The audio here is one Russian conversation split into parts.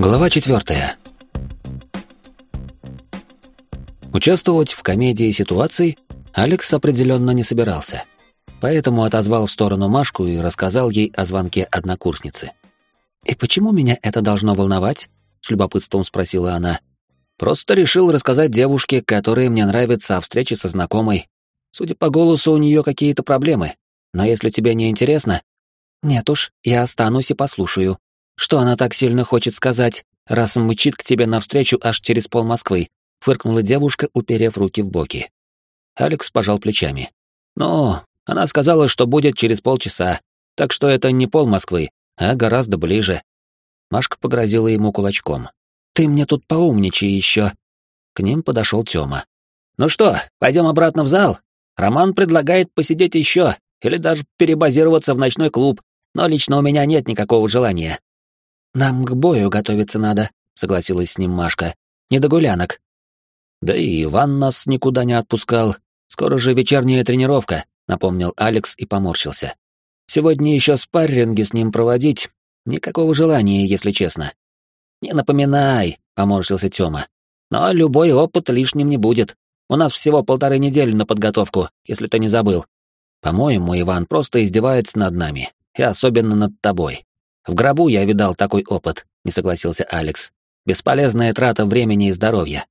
Глава четвертая. Участвовать в комедии ситуаций Алекс определенно не собирался, поэтому отозвал в сторону Машку и рассказал ей о звонке однокурсницы. «И почему меня это должно волновать?» — с любопытством спросила она. «Просто решил рассказать девушке, которая мне нравится, о встрече со знакомой. Судя по голосу, у нее какие-то проблемы. Но если тебе не интересно...» «Нет уж, я останусь и послушаю», что она так сильно хочет сказать, раз мычит к тебе навстречу аж через пол Москвы? Фыркнула девушка, уперев руки в боки. Алекс пожал плечами. Ну, она сказала, что будет через полчаса, так что это не пол Москвы, а гораздо ближе. Машка погрозила ему кулачком. Ты мне тут поумничай еще. К ним подошел Тёма. Ну что, пойдем обратно в зал? Роман предлагает посидеть еще, или даже перебазироваться в ночной клуб, но лично у меня нет никакого желания. «Нам к бою готовиться надо», — согласилась с ним Машка. «Не до гулянок». «Да и Иван нас никуда не отпускал. Скоро же вечерняя тренировка», — напомнил Алекс и поморщился. «Сегодня еще спарринги с ним проводить. Никакого желания, если честно». «Не напоминай», — поморщился Тёма. «Но любой опыт лишним не будет. У нас всего полторы недели на подготовку, если ты не забыл. По-моему, Иван просто издевается над нами, и особенно над тобой. В гробу я видал такой опыт, не согласился Алекс. Бесполезная трата времени и здоровья.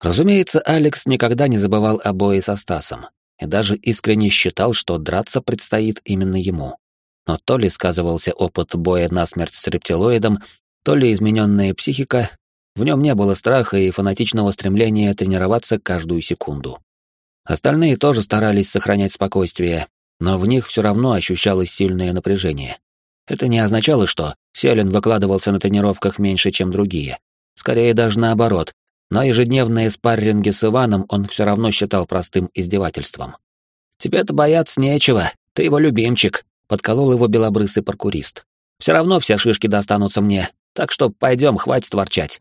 Разумеется, Алекс никогда не забывал о бое со Стасом и даже искренне считал, что драться предстоит именно ему. Но то ли сказывался опыт боя насмерть с рептилоидом, то ли измененная психика, в нем не было страха и фанатичного стремления тренироваться каждую секунду. Остальные тоже старались сохранять спокойствие, но в них все равно ощущалось сильное напряжение. Это не означало, что Селин выкладывался на тренировках меньше, чем другие. Скорее даже наоборот, но ежедневные спарринги с Иваном он все равно считал простым издевательством. «Тебе-то бояться нечего, ты его любимчик», — подколол его белобрысый паркурист. «Все равно все шишки достанутся мне, так что пойдем, хватит ворчать».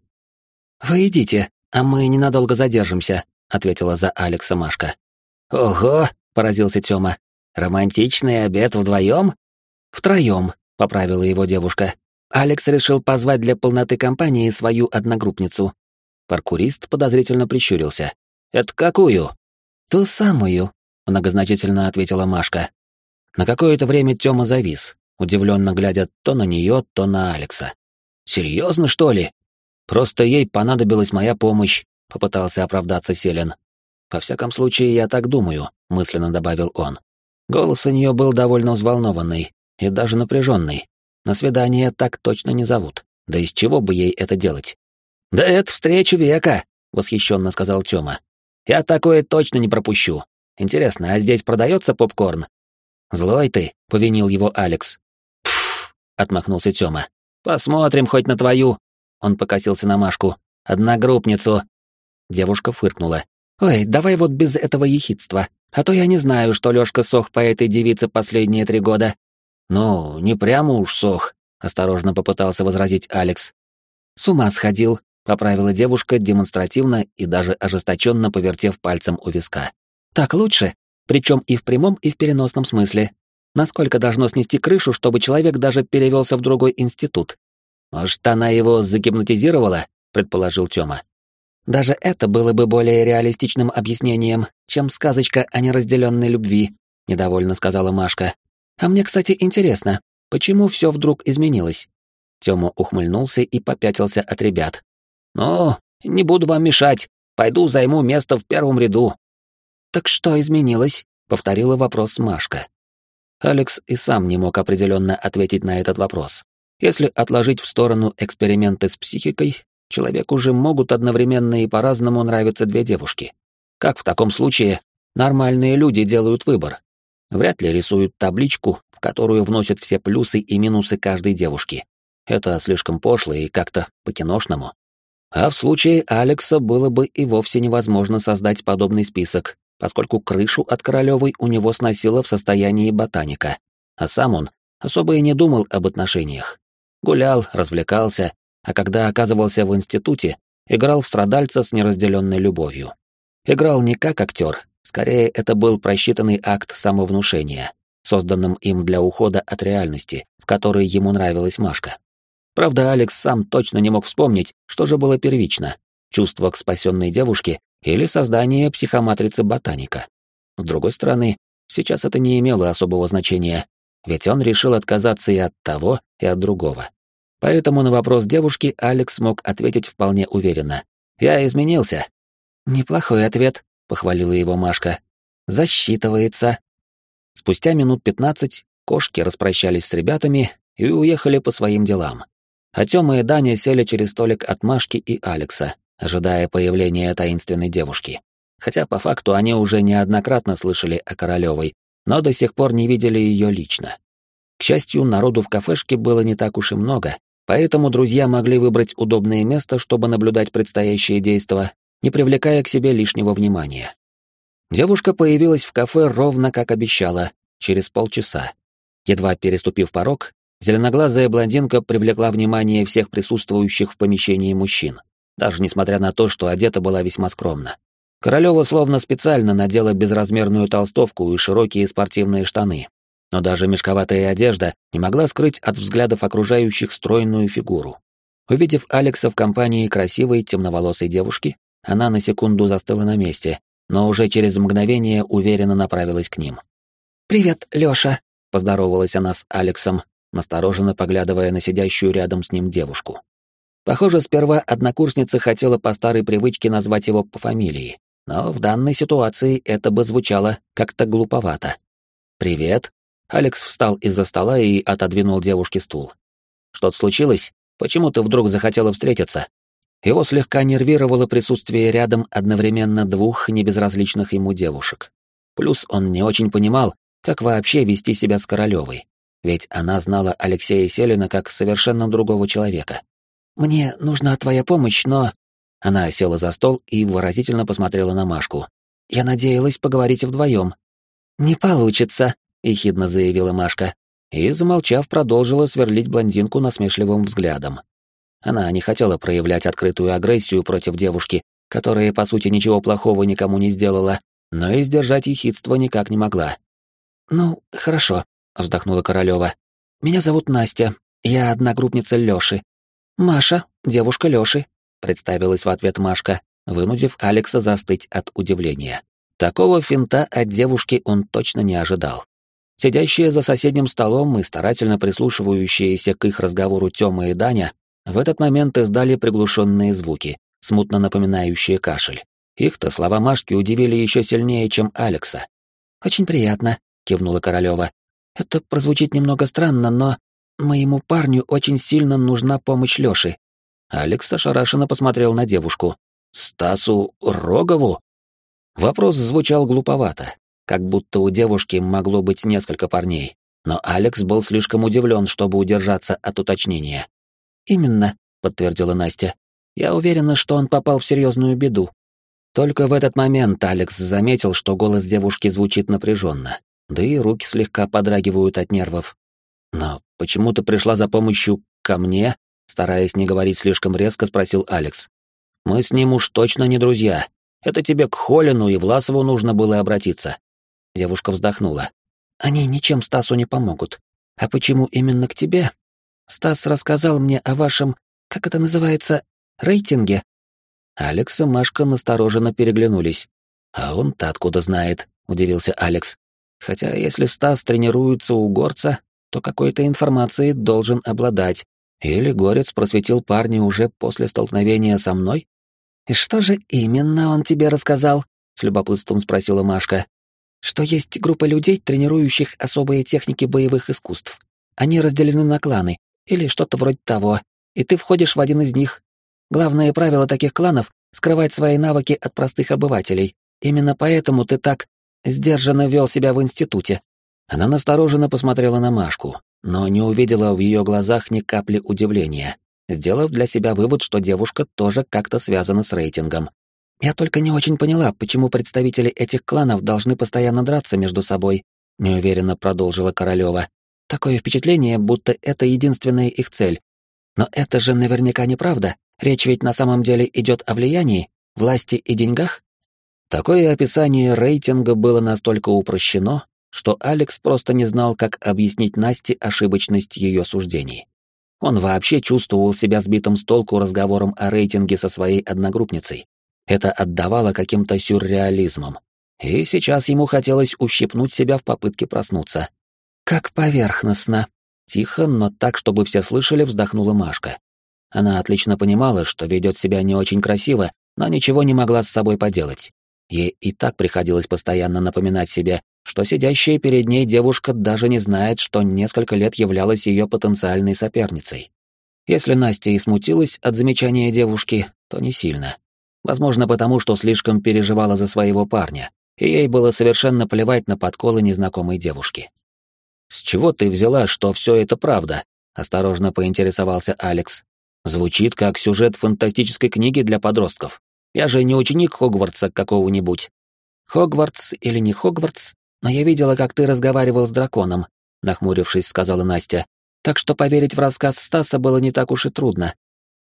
«Вы идите, а мы ненадолго задержимся», — ответила за Алекса Машка. «Ого!» — поразился Тёма. «Романтичный обед вдвоем?» «Втроем», — поправила его девушка. Алекс решил позвать для полноты компании свою одногруппницу. Паркурист подозрительно прищурился. «Это какую?» «Ту самую», — многозначительно ответила Машка. На какое-то время Тёма завис, удивленно глядя то на нее, то на Алекса. «Серьезно, что ли? Просто ей понадобилась моя помощь», — попытался оправдаться Селен. «Во всяком случае, я так думаю», — мысленно добавил он. Голос у нее был довольно взволнованный, и даже напряженный. На свидание так точно не зовут. Да из чего бы ей это делать? «Да это встреча века!» — восхищенно сказал Тёма. «Я такое точно не пропущу. Интересно, а здесь продается попкорн?» «Злой ты», — повинил его Алекс. «Пф», — отмахнулся Тёма. «Посмотрим хоть на твою». Он покосился на Машку. «Одногруппницу». Девушка фыркнула. «Ой, давай вот без этого ехидства, а то я не знаю, что Лёшка сох по этой девице последние три года. «Ну, не прямо уж сох», — осторожно попытался возразить Алекс. «С ума сходил», — поправила девушка демонстративно и даже ожесточенно повертев пальцем у виска. «Так лучше, причем и в прямом, и в переносном смысле. Насколько должно снести крышу, чтобы человек даже перевелся в другой институт? Может, она его загипнотизировала?» — предположил Тёма. «Даже это было бы более реалистичным объяснением, чем сказочка о неразделенной любви», — недовольно сказала Машка, а мне, кстати, интересно, почему все вдруг изменилось? Тёма ухмыльнулся и попятился от ребят. «Ну, не буду вам мешать. Пойду займу место в первом ряду». «Так что изменилось?» — повторила вопрос Машка. Алекс и сам не мог определенно ответить на этот вопрос. Если отложить в сторону эксперименты с психикой, человеку же могут одновременно и по-разному нравиться две девушки. Как в таком случае нормальные люди делают выбор? Вряд ли рисуют табличку, в которую вносят все плюсы и минусы каждой девушки. Это слишком пошло и как-то по-киношному. А в случае Алекса было бы и вовсе невозможно создать подобный список, поскольку крышу от Королевой у него сносило в состоянии ботаника, а сам он особо и не думал об отношениях. Гулял, развлекался, а когда оказывался в институте, играл в страдальца с неразделенной любовью. Играл не как актер, Скорее, это был просчитанный акт самовнушения, созданным им для ухода от реальности, в которой ему нравилась Машка. Правда, Алекс сам точно не мог вспомнить, что же было первично — чувство к спасенной девушке или создание психоматрицы ботаника. С другой стороны, сейчас это не имело особого значения, ведь он решил отказаться и от того, и от другого. Поэтому на вопрос девушки Алекс мог ответить вполне уверенно. «Я изменился». «Неплохой ответ», — похвалила его Машка. «Засчитывается». Спустя минут пятнадцать кошки распрощались с ребятами и уехали по своим делам. А Тёма и Даня сели через столик от Машки и Алекса, ожидая появления таинственной девушки. Хотя по факту они уже неоднократно слышали о Королевой, но до сих пор не видели ее лично. К счастью, народу в кафешке было не так уж и много, поэтому друзья могли выбрать удобное место, чтобы наблюдать предстоящее действо, не привлекая к себе лишнего внимания. Девушка появилась в кафе ровно как обещала, через полчаса. Едва переступив порог, зеленоглазая блондинка привлекла внимание всех присутствующих в помещении мужчин, даже несмотря на то, что одета была весьма скромно. Королева словно специально надела безразмерную толстовку и широкие спортивные штаны, но даже мешковатая одежда не могла скрыть от взглядов окружающих стройную фигуру. Увидев Алекса в компании красивой темноволосой девушки, она на секунду застыла на месте, но уже через мгновение уверенно направилась к ним. «Привет, Лёша», — поздоровалась она с Алексом, настороженно поглядывая на сидящую рядом с ним девушку. Похоже, сперва однокурсница хотела по старой привычке назвать его по фамилии, но в данной ситуации это бы звучало как-то глуповато. «Привет». Алекс встал из-за стола и отодвинул девушке стул. «Что-то случилось? Почему ты вдруг захотела встретиться?» Его слегка нервировало присутствие рядом одновременно двух небезразличных ему девушек. Плюс он не очень понимал, как вообще вести себя с Королевой, ведь она знала Алексея Селина как совершенно другого человека. «Мне нужна твоя помощь, но...» Она села за стол и выразительно посмотрела на Машку. «Я надеялась поговорить вдвоем». «Не получится», — ехидно заявила Машка. И, замолчав, продолжила сверлить блондинку насмешливым взглядом. Она не хотела проявлять открытую агрессию против девушки, которая, по сути, ничего плохого никому не сделала, но и сдержать ехидство никак не могла. «Ну, хорошо», — вздохнула Королева. «Меня зовут Настя. Я одногруппница Лёши. Маша, девушка Лёши. Представилась в ответ Машка, вынудив Алекса застыть от удивления. Такого финта от девушки он точно не ожидал. Сидящие за соседним столом и старательно прислушивающиеся к их разговору Тёма и Даня в этот момент издали приглушенные звуки, смутно напоминающие кашель. Их-то слова Машки удивили еще сильнее, чем Алекса. «Очень приятно», — кивнула Королева. «Это прозвучит немного странно, но моему парню очень сильно нужна помощь Лёши. Алекс ошарашенно посмотрел на девушку. «Стасу Рогову?» Вопрос звучал глуповато, как будто у девушки могло быть несколько парней, но Алекс был слишком удивлен, чтобы удержаться от уточнения. «Именно», — подтвердила Настя. «Я уверена, что он попал в серьезную беду». Только в этот момент Алекс заметил, что голос девушки звучит напряженно, да и руки слегка подрагивают от нервов. «Но почему ты пришла за помощью ко мне?» Стараясь не говорить слишком резко, спросил Алекс. «Мы с ним уж точно не друзья. Это тебе к Холину и Власову нужно было обратиться». Девушка вздохнула. «Они ничем Стасу не помогут. А почему именно к тебе? Стас рассказал мне о вашем, как это называется, рейтинге». Алекс и Машка настороженно переглянулись. «А он-то откуда знает?» — удивился Алекс. «Хотя если Стас тренируется у горца, то какой-то информацией должен обладать, или Горец просветил парня уже после столкновения со мной? «И что же именно он тебе рассказал?» — с любопытством спросила Машка. «Что есть группа людей, тренирующих особые техники боевых искусств. Они разделены на кланы, или что-то вроде того, и ты входишь в один из них. Главное правило таких кланов — скрывать свои навыки от простых обывателей. Именно поэтому ты так сдержанно вел себя в институте». Она настороженно посмотрела на Машку, но не увидела в ее глазах ни капли удивления, сделав для себя вывод, что девушка тоже как-то связана с рейтингом. «Я только не очень поняла, почему представители этих кланов должны постоянно драться между собой», — неуверенно продолжила Королева. «Такое впечатление, будто это единственная их цель. Но это же наверняка неправда, речь ведь на самом деле идет о влиянии, власти и деньгах?» Такое описание рейтинга было настолько упрощено, что Алекс просто не знал, как объяснить Насте ошибочность ее суждений. Он вообще чувствовал себя сбитым с толку разговором о рейтинге со своей одногруппницей. Это отдавало каким-то сюрреализмом. И сейчас ему хотелось ущипнуть себя в попытке проснуться. «Как поверхностно!» Тихо, но так, чтобы все слышали, вздохнула Машка. Она отлично понимала, что ведет себя не очень красиво, но ничего не могла с собой поделать. Ей и так приходилось постоянно напоминать себе, что сидящая перед ней девушка даже не знает, что несколько лет являлась ее потенциальной соперницей. Если Настя и смутилась от замечания девушки, то не сильно. Возможно, потому что слишком переживала за своего парня, и ей было совершенно плевать на подколы незнакомой девушки. «С чего ты взяла, что все это правда?» — осторожно поинтересовался Алекс. «Звучит как сюжет фантастической книги для подростков. Я же не ученик Хогвартса какого-нибудь». «Хогвартс или не Хогвартс, но я видела, как ты разговаривал с драконом», — нахмурившись, сказала Настя. «Так что поверить в рассказ Стаса было не так уж и трудно».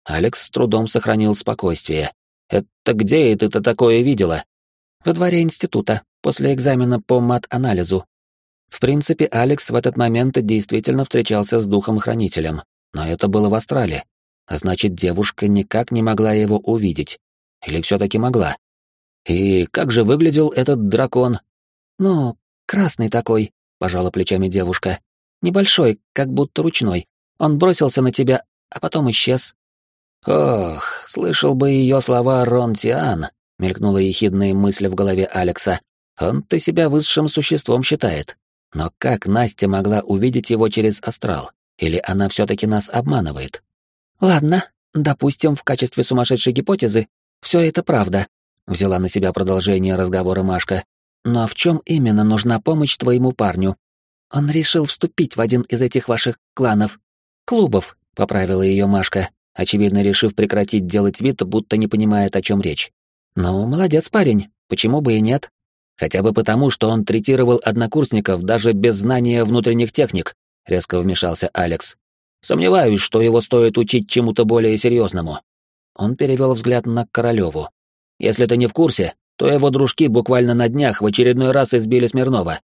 Алекс с трудом сохранил спокойствие. «Это где это ты такое видела?» «Во дворе института, после экзамена по мат-анализу». В принципе, Алекс в этот момент действительно встречался с духом-хранителем, но это было в Астрале, а значит, девушка никак не могла его увидеть. Или все-таки могла? И как же выглядел этот дракон? «Ну, красный такой», — пожала плечами девушка. «Небольшой, как будто ручной. Он бросился на тебя, а потом исчез». «Ох, слышал бы ее слова Рон Тиан», — мелькнула ехидная мысль в голове Алекса. «Он-то себя высшим существом считает. Но как Настя могла увидеть его через астрал? Или она все-таки нас обманывает?» «Ладно, допустим, в качестве сумасшедшей гипотезы все это правда», — взяла на себя продолжение разговора Машка. Но в чем именно нужна помощь твоему парню? Он решил вступить в один из этих ваших кланов. Клубов, поправила ее Машка, очевидно решив прекратить делать вид, будто не понимает, о чем речь. Ну, молодец парень, почему бы и нет? Хотя бы потому, что он третировал однокурсников даже без знания внутренних техник, резко вмешался Алекс. Сомневаюсь, что его стоит учить чему-то более серьезному. Он перевел взгляд на Королеву. Если ты не в курсе, то его дружки буквально на днях в очередной раз избили Смирнова.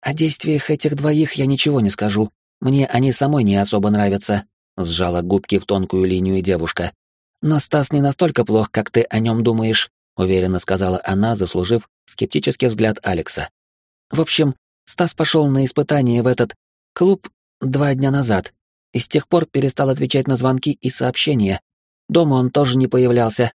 О действиях этих двоих я ничего не скажу. Мне они самой не особо нравятся, сжала губки в тонкую линию девушка. Но Стас не настолько плох, как ты о нем думаешь, уверенно сказала она, заслужив скептический взгляд Алекса. В общем, Стас пошел на испытание в этот клуб два дня назад, и с тех пор перестал отвечать на звонки и сообщения. Дома он тоже не появлялся,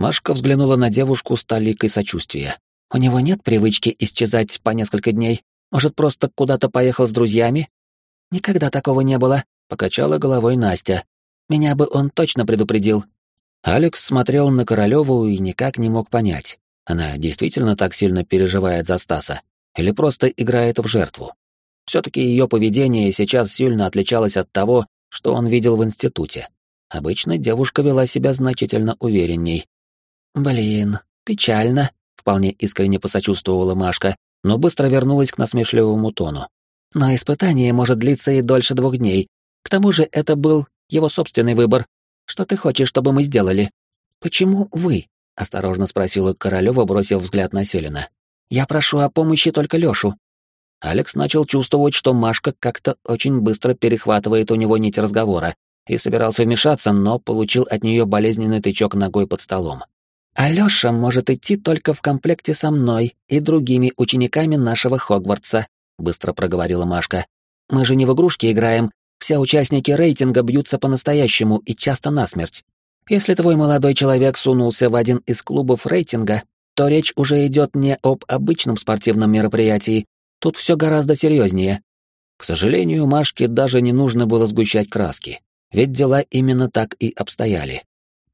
Машка взглянула на девушку с толикой сочувствия. «У него нет привычки исчезать по несколько дней? Может, просто куда-то поехал с друзьями?» «Никогда такого не было», — покачала головой Настя. «Меня бы он точно предупредил». Алекс смотрел на Королеву и никак не мог понять, она действительно так сильно переживает за Стаса или просто играет в жертву. Все-таки ее поведение сейчас сильно отличалось от того, что он видел в институте. Обычно девушка вела себя значительно уверенней, «Блин, печально», — вполне искренне посочувствовала Машка, но быстро вернулась к насмешливому тону. «Но испытание может длиться и дольше двух дней. К тому же это был его собственный выбор. Что ты хочешь, чтобы мы сделали?» «Почему вы?» — осторожно спросила Королева, бросив взгляд на Селина. «Я прошу о помощи только Лёшу». Алекс начал чувствовать, что Машка как-то очень быстро перехватывает у него нить разговора, и собирался вмешаться, но получил от нее болезненный тычок ногой под столом. Алёша может идти только в комплекте со мной и другими учениками нашего Хогвартса, быстро проговорила Машка. Мы же не в игрушки играем, все участники рейтинга бьются по-настоящему и часто насмерть. Если твой молодой человек сунулся в один из клубов рейтинга, то речь уже идет не об обычном спортивном мероприятии, тут все гораздо серьезнее. К сожалению, Машке даже не нужно было сгущать краски, ведь дела именно так и обстояли.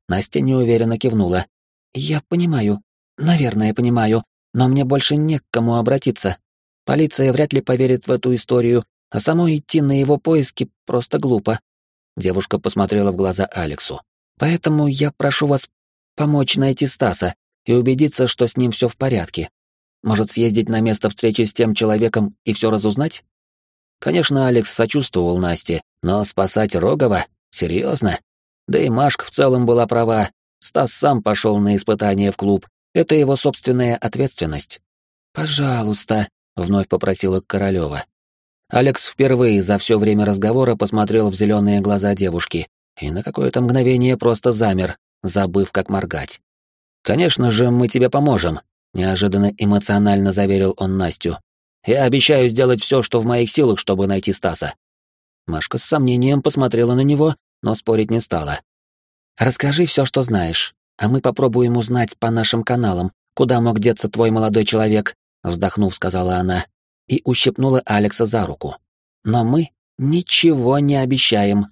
Настя неуверенно кивнула. «Я понимаю. Наверное, понимаю. Но мне больше не к кому обратиться. Полиция вряд ли поверит в эту историю, а самой идти на его поиски просто глупо». Девушка посмотрела в глаза Алексу. «Поэтому я прошу вас помочь найти Стаса и убедиться, что с ним все в порядке. Может, съездить на место встречи с тем человеком и все разузнать?» Конечно, Алекс сочувствовал Насте, но спасать Рогова? Серьезно? Да и Машка в целом была права, Стас сам пошел на испытание в клуб. Это его собственная ответственность. «Пожалуйста», — вновь попросила Королева. Алекс впервые за все время разговора посмотрел в зеленые глаза девушки и на какое-то мгновение просто замер, забыв, как моргать. «Конечно же, мы тебе поможем», — неожиданно эмоционально заверил он Настю. «Я обещаю сделать все, что в моих силах, чтобы найти Стаса». Машка с сомнением посмотрела на него, но спорить не стала. «Расскажи все, что знаешь, а мы попробуем узнать по нашим каналам, куда мог деться твой молодой человек», — вздохнув, сказала она, и ущипнула Алекса за руку. «Но мы ничего не обещаем».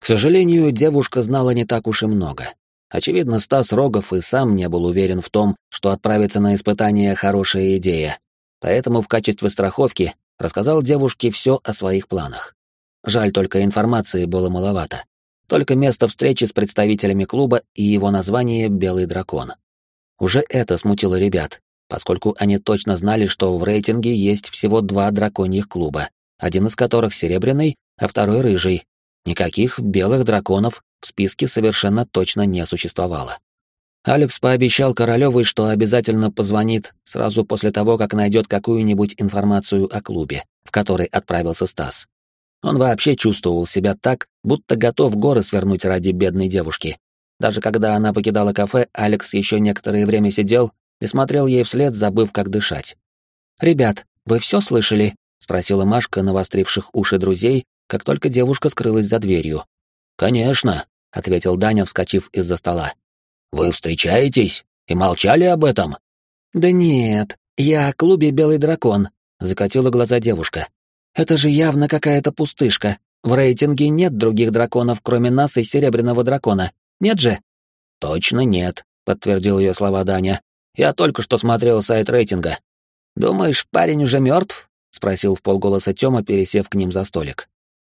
К сожалению, девушка знала не так уж и много. Очевидно, Стас Рогов и сам не был уверен в том, что отправиться на испытание — хорошая идея. Поэтому в качестве страховки рассказал девушке все о своих планах. Жаль, только информации было маловато. Только место встречи с представителями клуба и его название «Белый дракон». Уже это смутило ребят, поскольку они точно знали, что в рейтинге есть всего два драконьих клуба, один из которых серебряный, а второй рыжий. Никаких белых драконов в списке совершенно точно не существовало. Алекс пообещал Королёвой, что обязательно позвонит сразу после того, как найдет какую-нибудь информацию о клубе, в который отправился Стас. Он вообще чувствовал себя так, будто готов горы свернуть ради бедной девушки. Даже когда она покидала кафе, Алекс еще некоторое время сидел и смотрел ей вслед, забыв, как дышать. «Ребят, вы все слышали?» — спросила Машка, навостривших уши друзей, как только девушка скрылась за дверью. «Конечно», — ответил Даня, вскочив из-за стола. «Вы встречаетесь и молчали об этом?» «Да нет, я о клубе «Белый дракон», — закатила глаза девушка. Это же явно какая-то пустышка. В рейтинге нет других драконов, кроме нас и Серебряного дракона. Нет же? Точно нет, подтвердил ее слова Даня. Я только что смотрел сайт рейтинга. Думаешь, парень уже мертв? спросил в полголоса Тёма, пересев к ним за столик.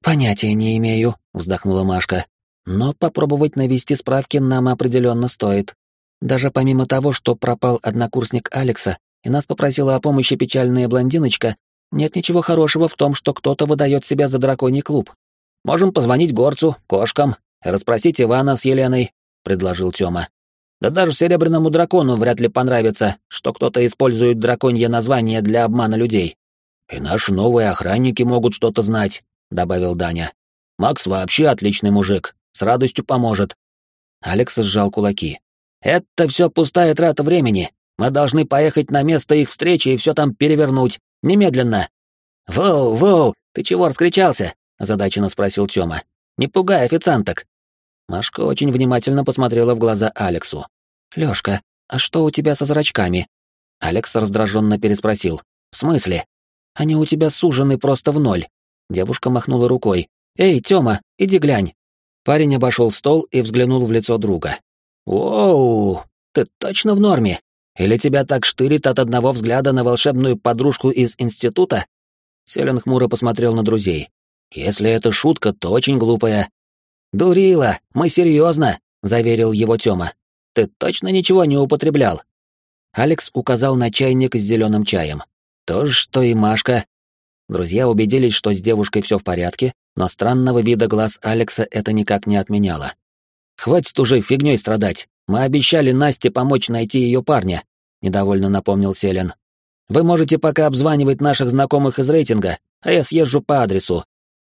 Понятия не имею, вздохнула Машка. Но попробовать навести справки нам определенно стоит. Даже помимо того, что пропал однокурсник Алекса, и нас попросила о помощи печальная блондиночка, нет ничего хорошего в том, что кто-то выдает себя за драконий клуб. Можем позвонить горцу, кошкам, расспросить Ивана с Еленой, предложил Тёма. Да даже серебряному дракону вряд ли понравится, что кто-то использует драконье название для обмана людей. И наши новые охранники могут что-то знать, добавил Даня. Макс вообще отличный мужик, с радостью поможет. Алекс сжал кулаки. Это все пустая трата времени. Мы должны поехать на место их встречи и все там перевернуть. Немедленно!» «Воу, воу, ты чего раскричался?» — озадаченно спросил Тёма. «Не пугай официанток!» Машка очень внимательно посмотрела в глаза Алексу. «Лёшка, а что у тебя со зрачками?» Алекс раздраженно переспросил. «В смысле? Они у тебя сужены просто в ноль». Девушка махнула рукой. «Эй, Тёма, иди глянь». Парень обошел стол и взглянул в лицо друга. «Воу, ты точно в норме? Или тебя так штырит от одного взгляда на волшебную подружку из института?» Селен хмуро посмотрел на друзей. «Если это шутка, то очень глупая». «Дурила, мы серьезно», — заверил его Тёма. «Ты точно ничего не употреблял?» Алекс указал на чайник с зеленым чаем. «То же, что и Машка». Друзья убедились, что с девушкой все в порядке, но странного вида глаз Алекса это никак не отменяло. «Хватит уже фигней страдать. Мы обещали Насте помочь найти ее парня», — недовольно напомнил Селен. «Вы можете пока обзванивать наших знакомых из рейтинга, а я съезжу по адресу».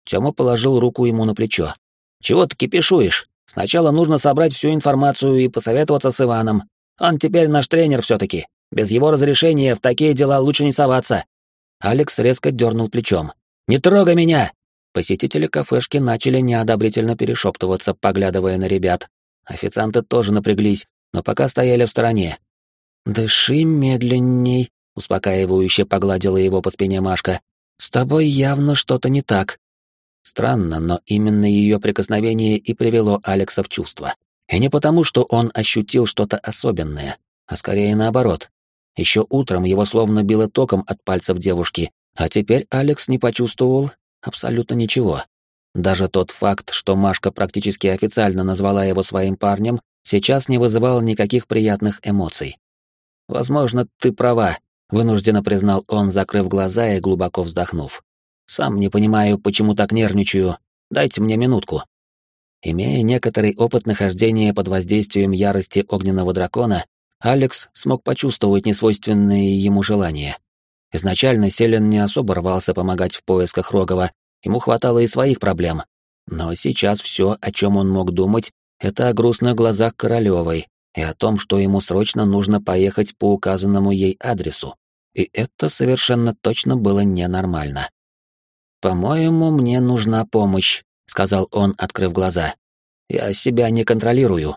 Тёма положил руку ему на плечо. «Чего ты кипишуешь? Сначала нужно собрать всю информацию и посоветоваться с Иваном. Он теперь наш тренер все-таки. Без его разрешения в такие дела лучше не соваться». Алекс резко дернул плечом. «Не трогай меня!» Посетители кафешки начали неодобрительно перешептываться, поглядывая на ребят. Официанты тоже напряглись, но пока стояли в стороне. «Дыши медленней», — успокаивающе погладила его по спине Машка. «С тобой явно что-то не так». Странно, но именно ее прикосновение и привело Алекса в чувство. И не потому, что он ощутил что-то особенное, а скорее наоборот. Еще утром его словно било током от пальцев девушки, а теперь Алекс не почувствовал абсолютно ничего. Даже тот факт, что Машка практически официально назвала его своим парнем, сейчас не вызывал никаких приятных эмоций. «Возможно, ты права», — вынужденно признал он, закрыв глаза и глубоко вздохнув. «Сам не понимаю, почему так нервничаю. Дайте мне минутку». Имея некоторый опыт нахождения под воздействием ярости огненного дракона, Алекс смог почувствовать несвойственные ему желания. Изначально Селен не особо рвался помогать в поисках Рогова, ему хватало и своих проблем. Но сейчас все, о чем он мог думать, это о грустных глазах Королевой и о том, что ему срочно нужно поехать по указанному ей адресу. И это совершенно точно было ненормально. «По-моему, мне нужна помощь», — сказал он, открыв глаза. «Я себя не контролирую.